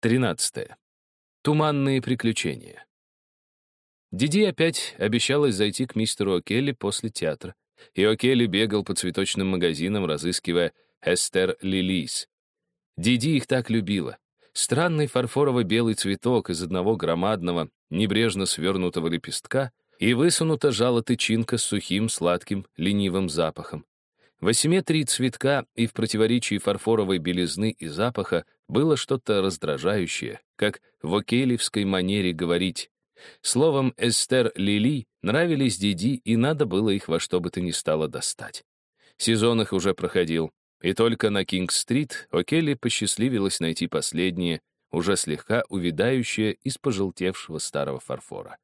13. Туманные приключения. Диди опять обещалась зайти к мистеру О'Келли после театра, и О'Келли бегал по цветочным магазинам, разыскивая Эстер Лилис. Диди их так любила. Странный фарфорово-белый цветок из одного громадного, небрежно свернутого лепестка и высунута жало тычинка с сухим, сладким, ленивым запахом. В асимметрии цветка и в противоречии фарфоровой белизны и запаха было что-то раздражающее, как в окелевской манере говорить. Словом, Эстер Лили нравились Диди, и надо было их во что бы то ни стало достать. Сезон их уже проходил, и только на Кинг-стрит О'Келли посчастливилось найти последнее, уже слегка увядающее из пожелтевшего старого фарфора.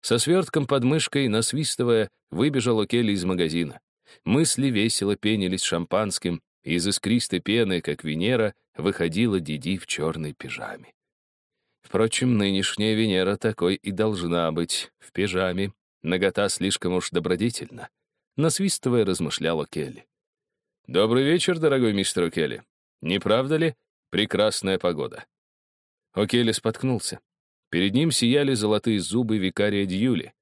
Со свертком под мышкой, насвистывая, выбежал О'Келли из магазина. Мысли весело пенились шампанским, и из искристой пены, как Венера, выходила Диди в черной пижаме. Впрочем, нынешняя Венера такой и должна быть, в пижаме. Нагота слишком уж добродетельна. Насвистывая, размышляла Келли. «Добрый вечер, дорогой мистер О'Келли. Не правда ли? Прекрасная погода». О'Келли споткнулся. Перед ним сияли золотые зубы викария Дьюли.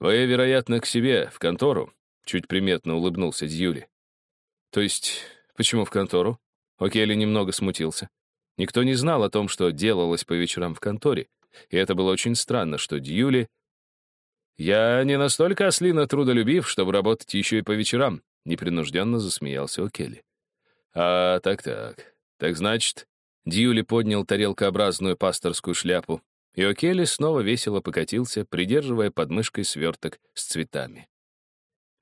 «Вы, вероятно, к себе, в контору?» Чуть приметно улыбнулся Дьюли. То есть, почему в контору? О'Келли немного смутился. Никто не знал о том, что делалось по вечерам в конторе. И это было очень странно, что Дьюли... «Я не настолько ослино трудолюбив, чтобы работать еще и по вечерам», — непринужденно засмеялся О'Келли. «А, так-так. Так значит...» Дьюли поднял тарелкообразную пасторскую шляпу, и О'Келли снова весело покатился, придерживая подмышкой сверток с цветами.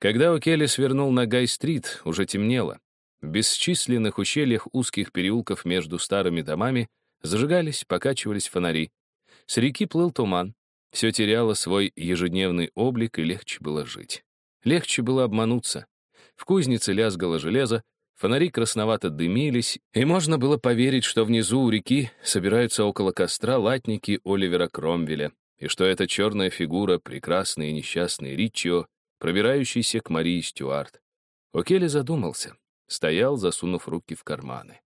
Когда О'Келли свернул на Гай-стрит, уже темнело. В бесчисленных ущельях узких переулков между старыми домами зажигались, покачивались фонари. С реки плыл туман. Все теряло свой ежедневный облик, и легче было жить. Легче было обмануться. В кузнице лязгало железо, фонари красновато дымились, и можно было поверить, что внизу у реки собираются около костра латники Оливера Кромвеля, и что эта черная фигура, прекрасный и несчастный Ричио, пробирающийся к Марии Стюарт. О'Келли задумался, стоял, засунув руки в карманы.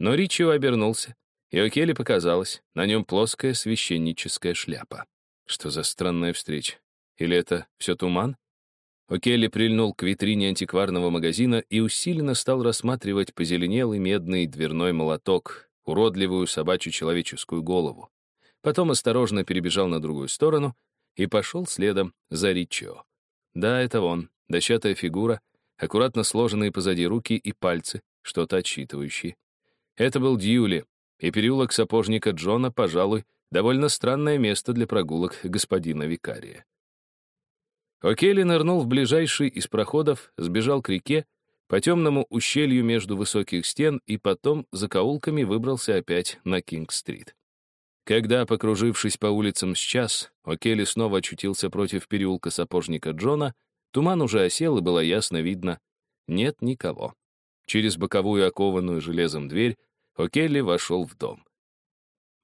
Но Ричио обернулся, и О'Келли показалось, на нем плоская священническая шляпа. Что за странная встреча? Или это все туман? О'Келли прильнул к витрине антикварного магазина и усиленно стал рассматривать позеленелый медный дверной молоток, уродливую собачью человеческую голову. Потом осторожно перебежал на другую сторону и пошел следом за Ричио. Да, это он, дощатая фигура, аккуратно сложенные позади руки и пальцы, что-то отсчитывающие. Это был Дьюли, и переулок сапожника Джона, пожалуй, довольно странное место для прогулок господина викария. О'Келли нырнул в ближайший из проходов, сбежал к реке, по темному ущелью между высоких стен и потом за каулками выбрался опять на Кинг-стрит. Когда, покружившись по улицам с час, О'Келли снова очутился против переулка сапожника Джона, туман уже осел и было ясно видно — нет никого. Через боковую окованную железом дверь О'Келли вошел в дом.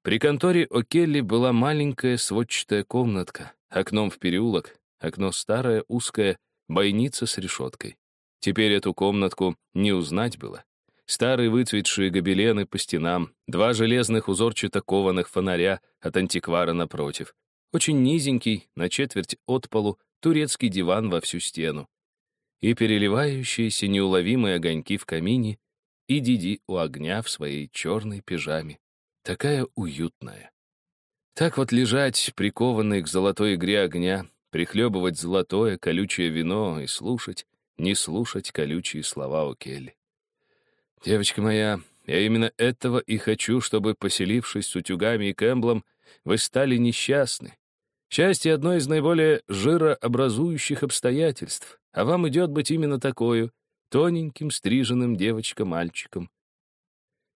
При конторе О'Келли была маленькая сводчатая комнатка, окном в переулок, окно старое, узкое, бойница с решеткой. Теперь эту комнатку не узнать было. Старые выцветшие гобелены по стенам, два железных узорчато кованых фонаря от антиквара напротив. Очень низенький, на четверть от полу, турецкий диван во всю стену. И переливающиеся неуловимые огоньки в камине, и Диди у огня в своей черной пижаме. Такая уютная. Так вот лежать, прикованный к золотой игре огня, прихлебывать золотое колючее вино и слушать, не слушать колючие слова у Келли. Девочка моя, я именно этого и хочу, чтобы, поселившись с утюгами и Кэмблом, вы стали несчастны. Счастье — одно из наиболее жирообразующих обстоятельств, а вам идет быть именно такою, тоненьким, стриженным девочком-мальчиком.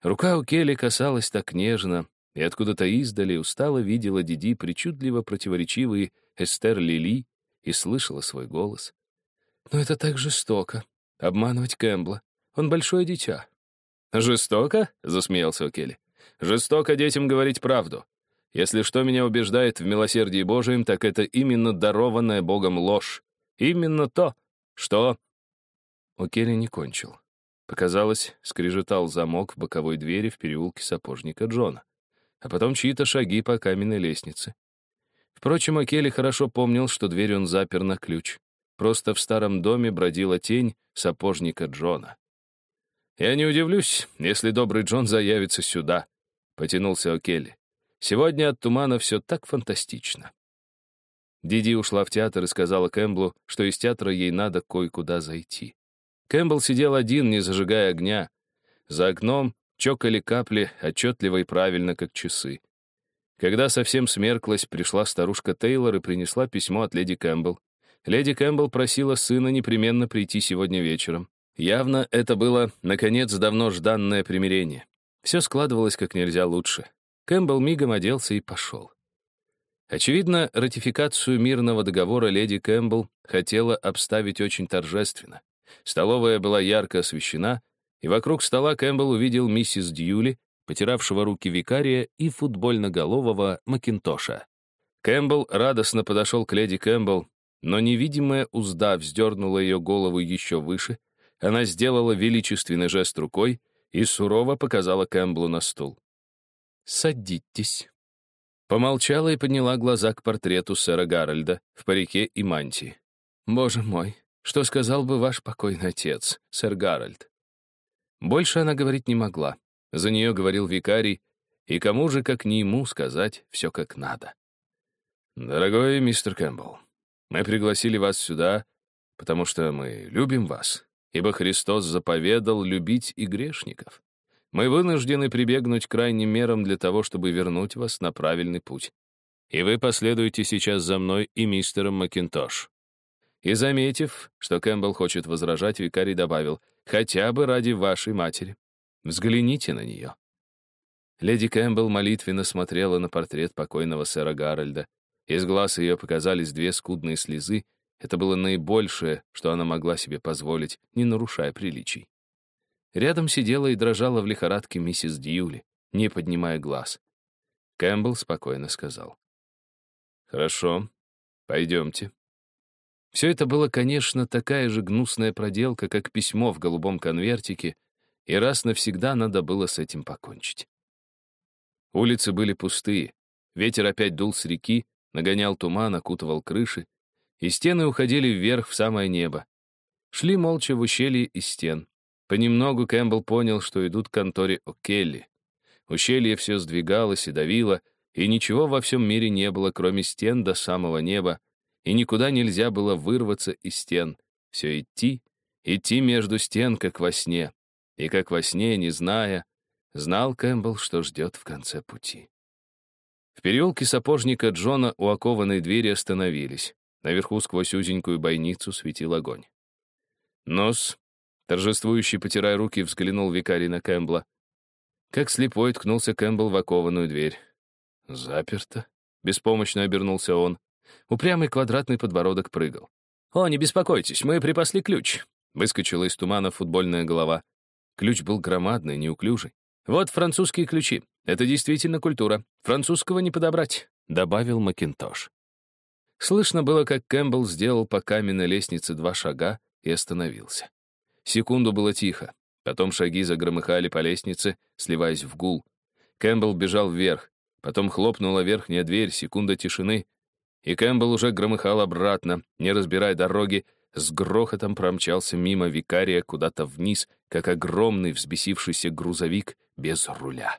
Рука у Келли касалась так нежно, и откуда-то издали устало видела Диди причудливо противоречивые Эстер Лили и слышала свой голос. «Но это так жестоко — обманывать Кэмбла. Он большое дитя». «Жестоко?» — засмеялся О'Келли. «Жестоко детям говорить правду. Если что меня убеждает в милосердии Божием, так это именно дарованная Богом ложь. Именно то, что...» О'Келли не кончил. Показалось, скрежетал замок в боковой двери в переулке сапожника Джона. А потом чьи-то шаги по каменной лестнице. Впрочем, Акели хорошо помнил, что дверь он запер на ключ. Просто в старом доме бродила тень сапожника Джона. «Я не удивлюсь, если добрый Джон заявится сюда», — потянулся О'Келли. «Сегодня от тумана все так фантастично». Диди ушла в театр и сказала Кэмблу, что из театра ей надо кое-куда зайти. Кэмпбелл сидел один, не зажигая огня. За окном чокали капли отчетливо и правильно, как часы. Когда совсем смерклось, пришла старушка Тейлор и принесла письмо от леди Кэмпбелл. Леди Кэмпбелл просила сына непременно прийти сегодня вечером. Явно это было, наконец, давно жданное примирение. Все складывалось как нельзя лучше. Кэмпбелл мигом оделся и пошел. Очевидно, ратификацию мирного договора леди Кэмпбелл хотела обставить очень торжественно. Столовая была ярко освещена, и вокруг стола Кэмпбелл увидел миссис Дьюли, потиравшего руки викария и футбольноголового Макинтоша. Кэмпбелл радостно подошел к леди Кэмпбелл, но невидимая узда вздернула ее голову еще выше, она сделала величественный жест рукой и сурово показала Кэмпбеллу на стул. «Садитесь». Помолчала и подняла глаза к портрету сэра Гарольда в парике и мантии. «Боже мой, что сказал бы ваш покойный отец, сэр Гарольд. Больше она говорить не могла. За нее говорил викарий, и кому же, как не ему, сказать все как надо. «Дорогой мистер Кэмпбелл, мы пригласили вас сюда, потому что мы любим вас, ибо Христос заповедал любить и грешников. Мы вынуждены прибегнуть к крайним мерам для того, чтобы вернуть вас на правильный путь. И вы последуете сейчас за мной и мистером Макинтош. И, заметив, что Кэмпбелл хочет возражать, викарий добавил, «Хотя бы ради вашей матери. Взгляните на нее». Леди Кэмпбелл молитвенно смотрела на портрет покойного сэра Гарольда. Из глаз ее показались две скудные слезы. Это было наибольшее, что она могла себе позволить, не нарушая приличий. Рядом сидела и дрожала в лихорадке миссис Дьюли, не поднимая глаз. Кэмпбелл спокойно сказал. «Хорошо, пойдемте». Все это было, конечно, такая же гнусная проделка, как письмо в голубом конвертике, и раз навсегда надо было с этим покончить. Улицы были пустые, ветер опять дул с реки, нагонял туман, окутывал крыши, и стены уходили вверх в самое небо. Шли молча в ущелье из стен. Понемногу Кэмпбелл понял, что идут к конторе О'Келли. Ущелье все сдвигалось и давило, и ничего во всем мире не было, кроме стен до самого неба, и никуда нельзя было вырваться из стен. Все идти, идти между стен, как во сне. И как во сне, не зная, знал Кэмпбелл, что ждет в конце пути. В переулке сапожника Джона у окованной двери остановились. Наверху сквозь узенькую бойницу светил огонь. Нос, торжествующий, потирая руки, взглянул викарий на Кэмпбелла. Как слепой ткнулся Кэмпбелл в окованную дверь. «Заперто», — беспомощно обернулся он. Упрямый квадратный подбородок прыгал. «О, не беспокойтесь, мы припасли ключ», — выскочила из тумана футбольная голова. Ключ был громадный, неуклюжий. «Вот французские ключи. Это действительно культура. Французского не подобрать», — добавил Макинтош. Слышно было, как Кэмпбелл сделал по каменной лестнице два шага и остановился. Секунду было тихо. Потом шаги загромыхали по лестнице, сливаясь в гул. Кэмпбелл бежал вверх. Потом хлопнула верхняя дверь, секунда тишины, и Кэмпбелл уже громыхал обратно, не разбирая дороги, с грохотом промчался мимо викария куда-то вниз, как огромный взбесившийся грузовик без руля.